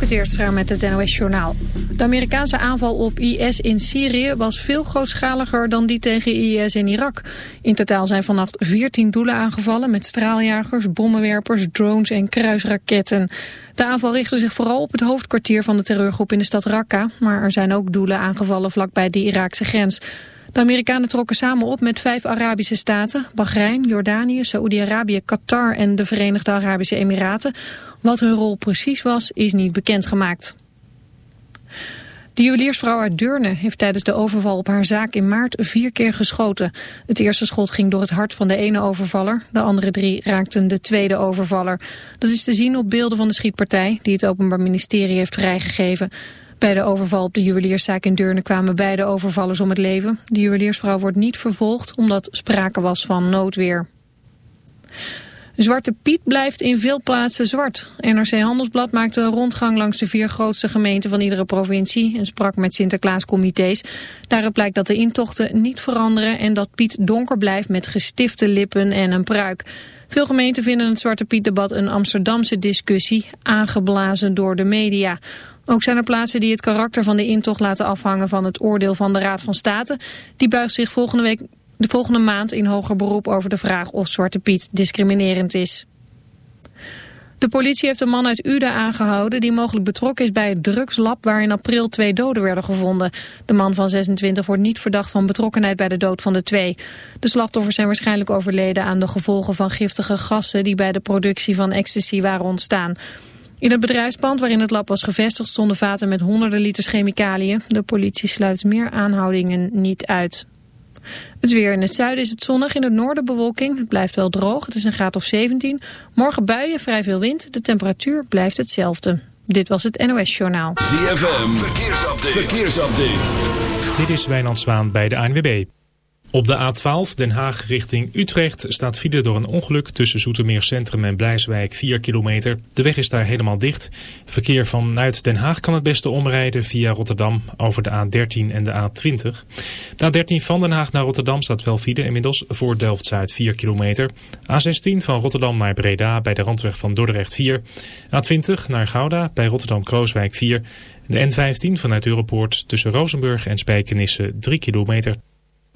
het eerst met het NOS-journaal. De Amerikaanse aanval op IS in Syrië was veel grootschaliger dan die tegen IS in Irak. In totaal zijn vannacht 14 doelen aangevallen met straaljagers, bommenwerpers, drones en kruisraketten. De aanval richtte zich vooral op het hoofdkwartier van de terreurgroep in de stad Raqqa, maar er zijn ook doelen aangevallen vlakbij de Iraakse grens. De Amerikanen trokken samen op met vijf Arabische staten, Bahrein, Jordanië, Saoedi-Arabië, Qatar en de Verenigde Arabische Emiraten. Wat hun rol precies was, is niet bekendgemaakt. De juweliersvrouw uit Deurne heeft tijdens de overval op haar zaak in maart vier keer geschoten. Het eerste schot ging door het hart van de ene overvaller. De andere drie raakten de tweede overvaller. Dat is te zien op beelden van de schietpartij die het Openbaar Ministerie heeft vrijgegeven. Bij de overval op de juwelierszaak in Deurne kwamen beide overvallers om het leven. De juweliersvrouw wordt niet vervolgd omdat sprake was van noodweer. Zwarte Piet blijft in veel plaatsen zwart. NRC Handelsblad maakte een rondgang langs de vier grootste gemeenten van iedere provincie en sprak met Sinterklaascomité's. Daaruit blijkt dat de intochten niet veranderen en dat Piet donker blijft met gestifte lippen en een pruik. Veel gemeenten vinden het Zwarte Piet debat een Amsterdamse discussie, aangeblazen door de media. Ook zijn er plaatsen die het karakter van de intocht laten afhangen van het oordeel van de Raad van State. Die buigt zich volgende week de volgende maand in hoger beroep over de vraag of Zwarte Piet discriminerend is. De politie heeft een man uit Uden aangehouden die mogelijk betrokken is bij het drugslab waar in april twee doden werden gevonden. De man van 26 wordt niet verdacht van betrokkenheid bij de dood van de twee. De slachtoffers zijn waarschijnlijk overleden aan de gevolgen van giftige gassen die bij de productie van ecstasy waren ontstaan. In het bedrijfspand waarin het lab was gevestigd stonden vaten met honderden liters chemicaliën. De politie sluit meer aanhoudingen niet uit. Het weer in het zuiden is het zonnig, in het noorden bewolking. Het blijft wel droog, het is een graad of 17. Morgen buien, vrij veel wind, de temperatuur blijft hetzelfde. Dit was het NOS Journaal. ZFM, verkeersupdate. verkeersupdate. Dit is Wijnand Zwaan bij de ANWB. Op de A12 Den Haag richting Utrecht staat file door een ongeluk tussen Zoetermeer Centrum en Blijswijk 4 kilometer. De weg is daar helemaal dicht. Verkeer vanuit Den Haag kan het beste omrijden via Rotterdam over de A13 en de A20. De A13 van Den Haag naar Rotterdam staat wel file inmiddels voor Delft-Zuid 4 kilometer. A16 van Rotterdam naar Breda bij de randweg van Dordrecht 4. A20 naar Gouda bij Rotterdam-Krooswijk 4. De N15 vanuit Europoort tussen Rozenburg en Spijkenisse 3 kilometer.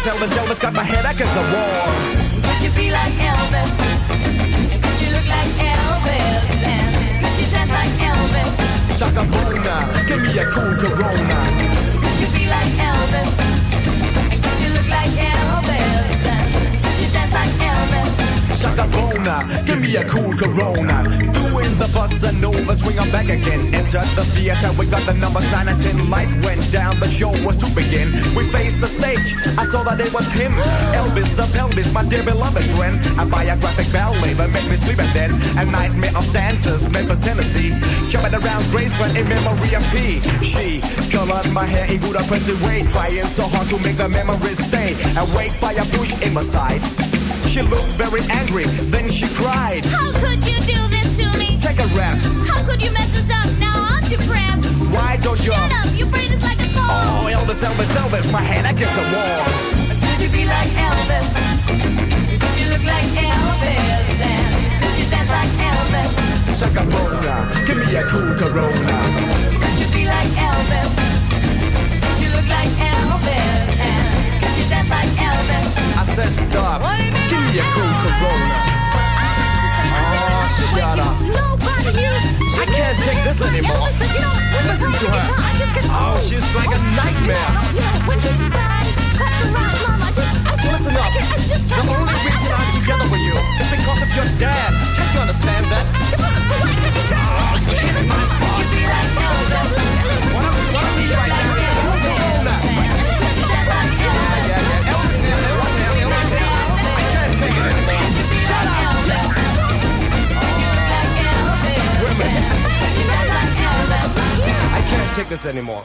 Elvis, Elvis, Elvis got my head against the wall. Could you be like Elvis? Could you look like Elvis? And could you dance like Elvis? Shaka Bona, give me a cool Corona. Could you be like Elvis? And could you look like Elvis? And could you dance like Elvis? Shaka Bona, give me a cool Corona. Doing the bossa nova, swing on back again. Enter the theater, we got the numbers 9 and 10. Light went down, the show was to begin. I saw that it was him. Elvis the pelvis, my dear beloved friend. A biographic ballet that made me sleep at then. A nightmare of dancers, Memphis, Tennessee. Jumping around Graceland in memory of P. She colored my hair in good oppressive way. Trying so hard to make the memories stay. Awake by a bush in my side. She looked very angry, then she cried. How could you do this to me? Take a rest. How could you mess us up? Now I'm depressed. Why don't you? Shut up, you brain is like a Oh. Elvis, Elvis, Elvis, my hand against the wall. Could you be like Elvis? Could you look like Elvis? And could you dance like Elvis? Shaka Bona, give me a cool Corona. Just, Listen up. The only reason I'm together with you is because of your dad. Can't you understand that? Kiss my Elvis. What I, what I need right now is a. I can't take it anymore. Shut up. I can't take this anymore.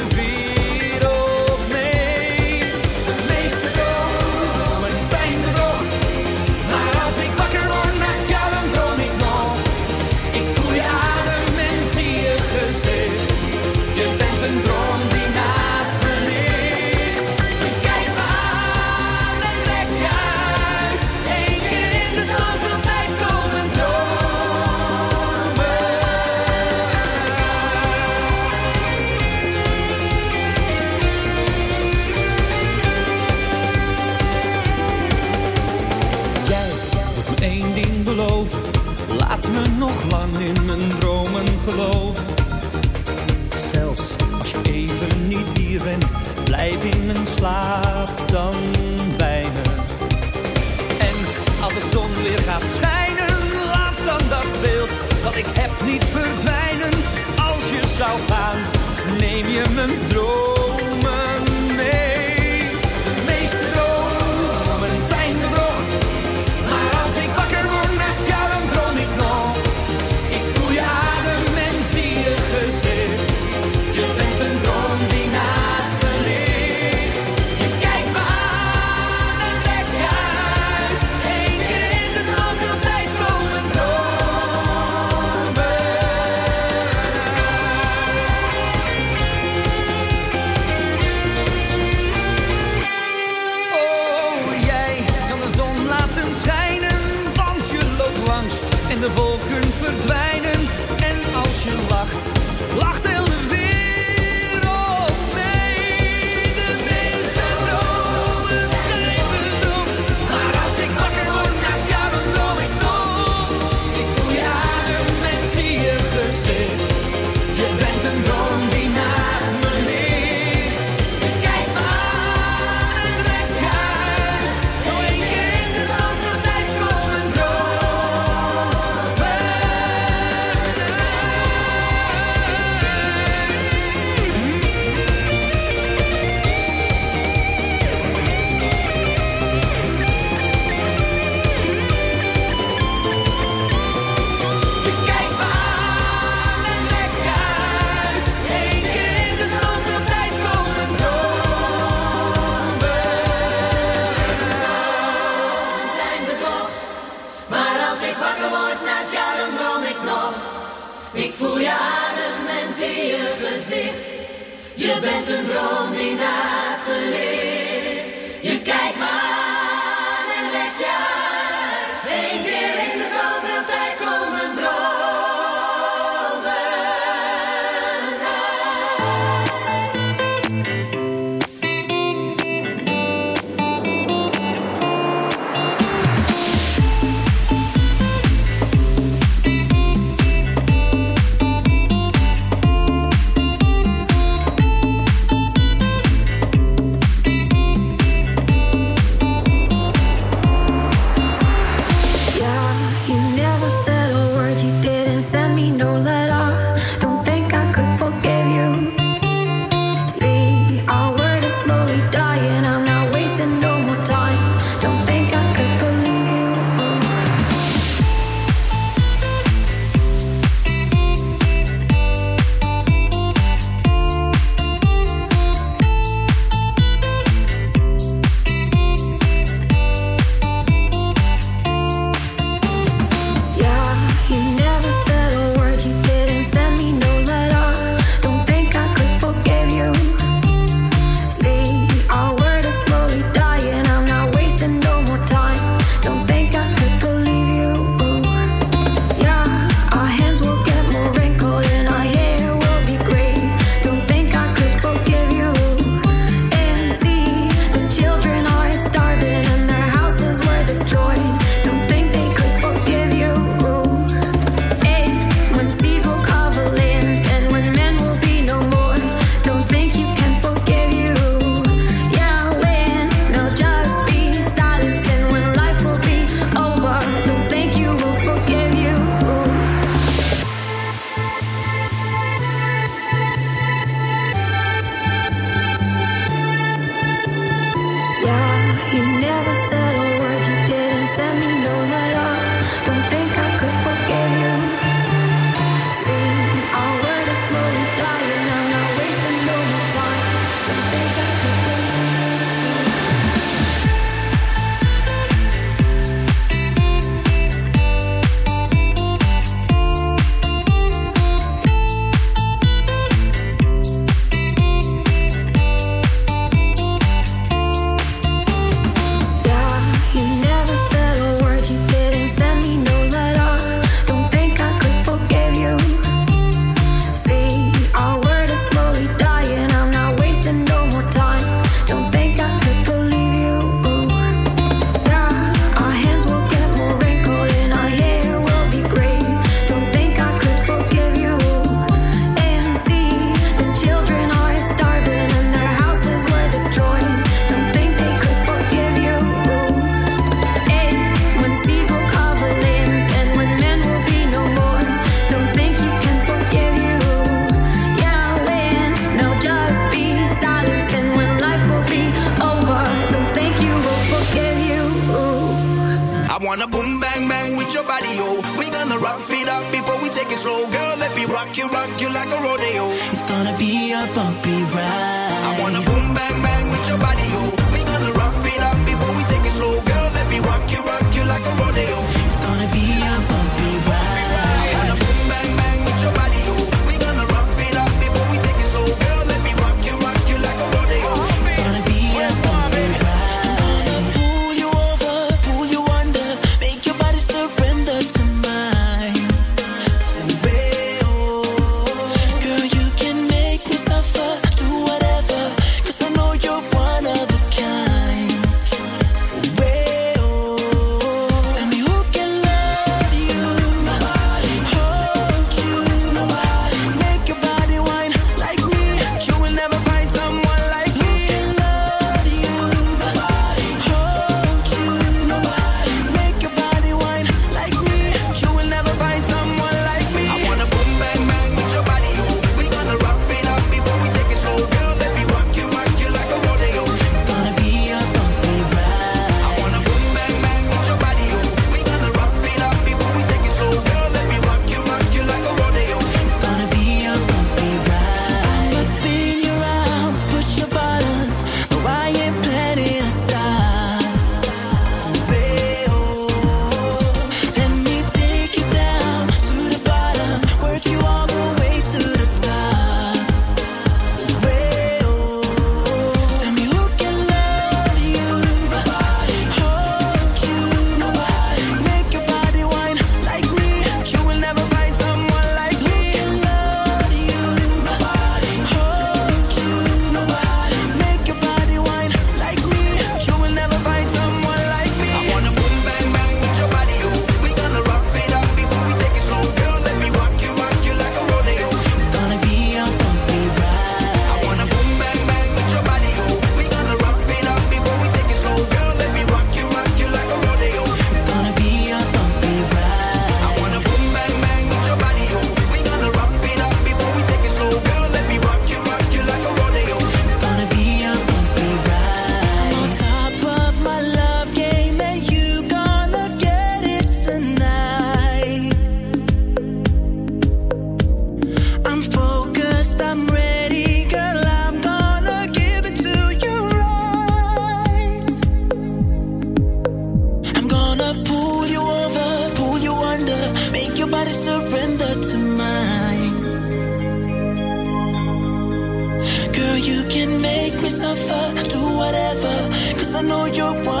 and then throw suffer, do whatever, cause I know you're one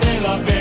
De la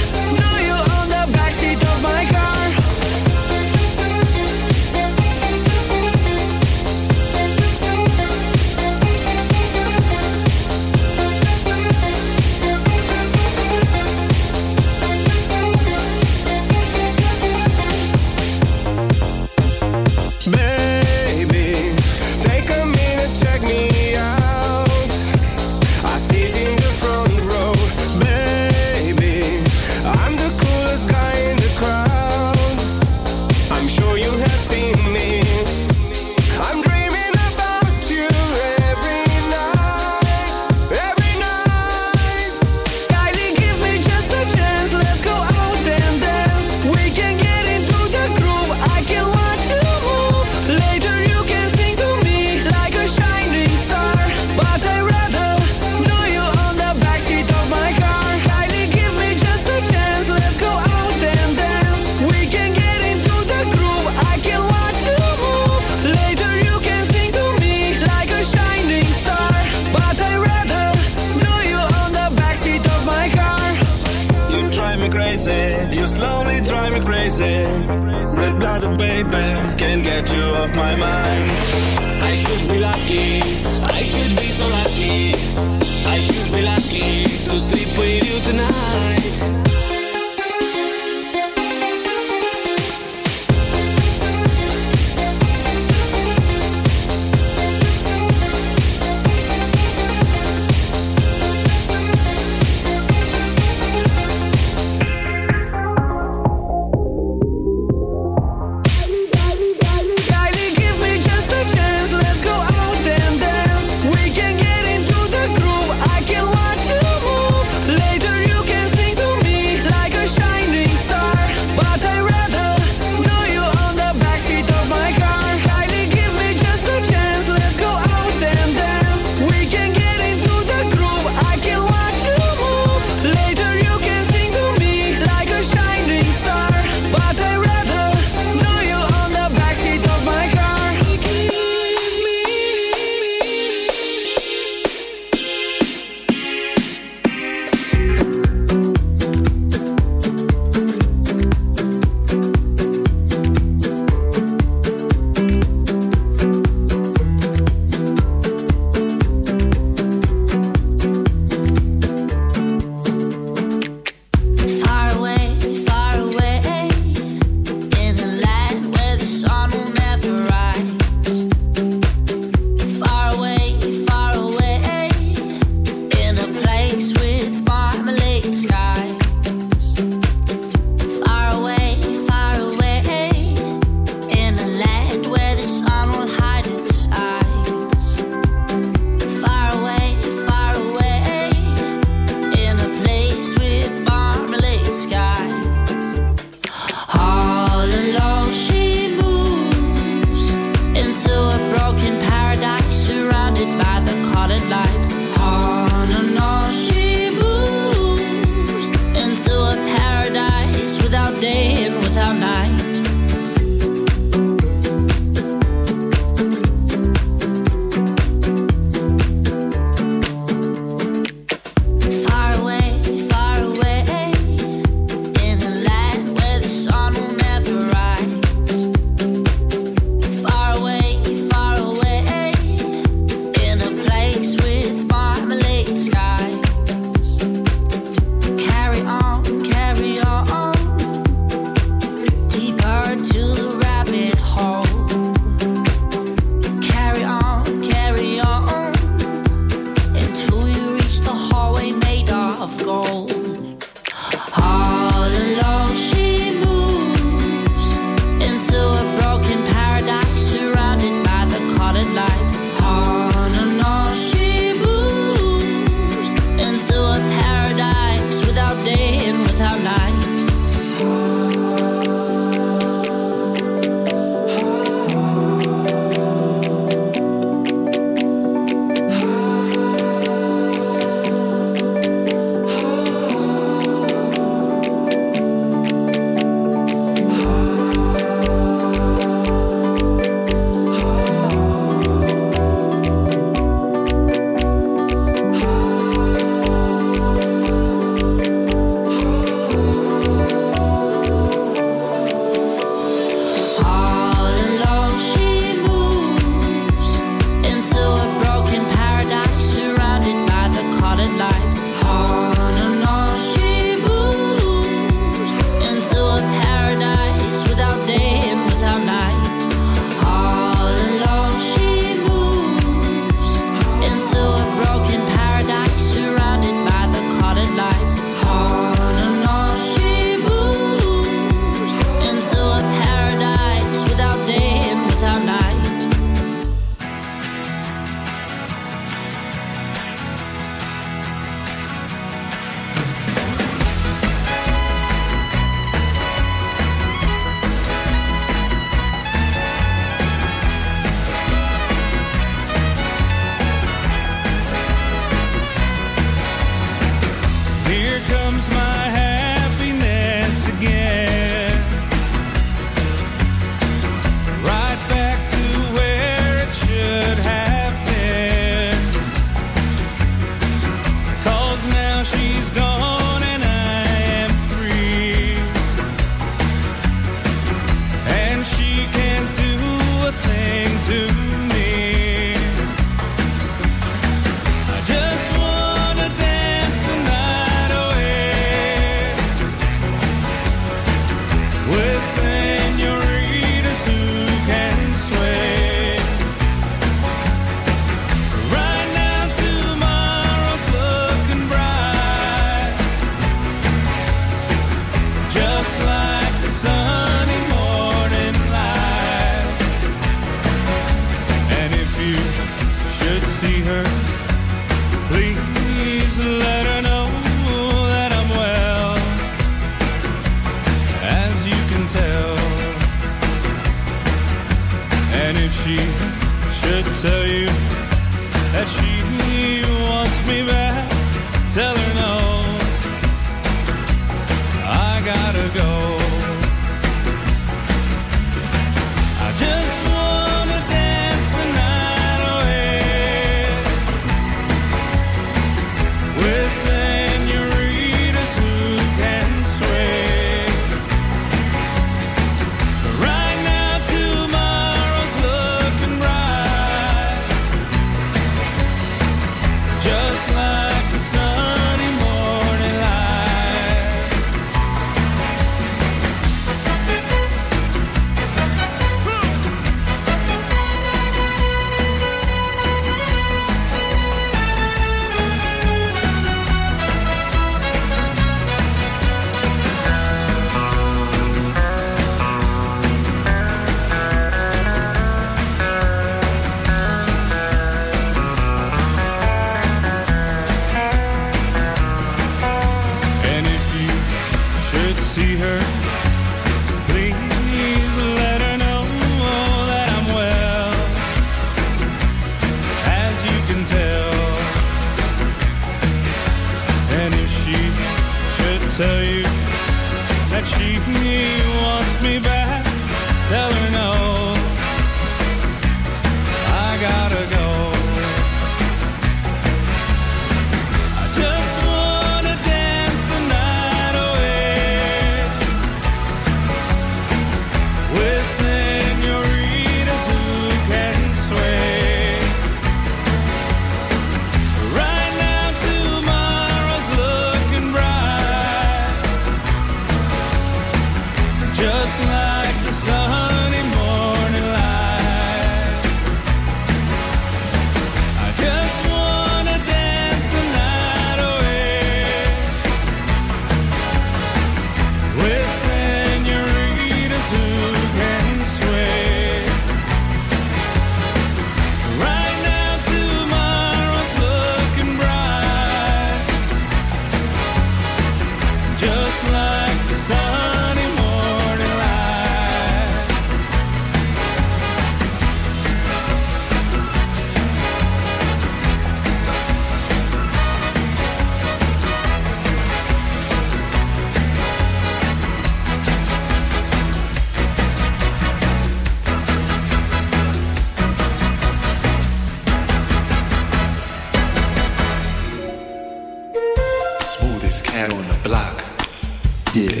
Yeah,